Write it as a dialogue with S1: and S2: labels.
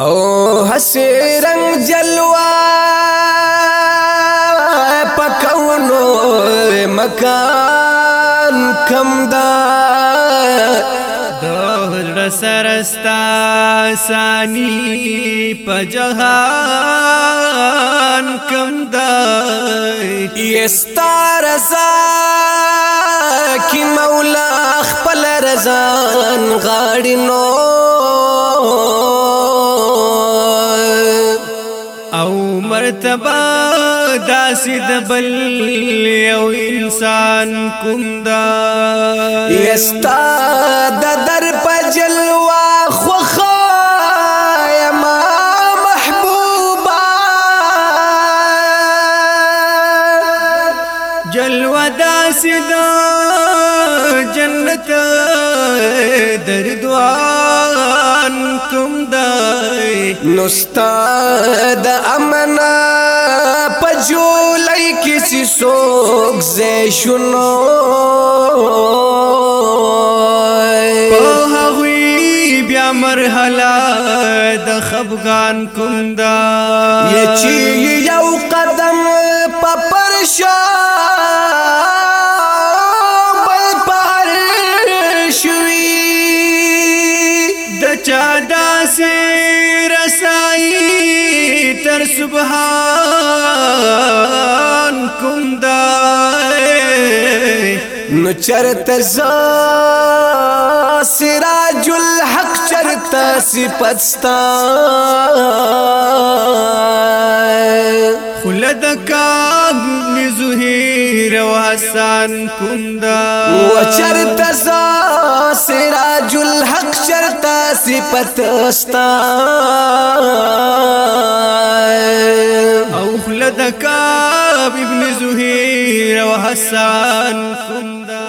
S1: او حسی رنگ جلوا پکونو مکان کم دا دور سرستا سانی پجہان کم دا یستا رضا کی مولا خپل رضا غاڑی نو مرتبه داسې د بل یو انسان کوم دا یستا د در پجلوا خوخه جلوه داسې د جنت درد وای نستا د امنا پجو لای کسی سوک زې شنو په هغوی بیا مرحله د خفغان کوم دا یچی یو قدم پپرشا چا داسه سبحان کوم دای نو چرته ز سراج الحق چرته صفتستا خلد کاب نزهیر و حسان کندا و چرتا سا سراج الحق چرتا صفتستا آسان کندہ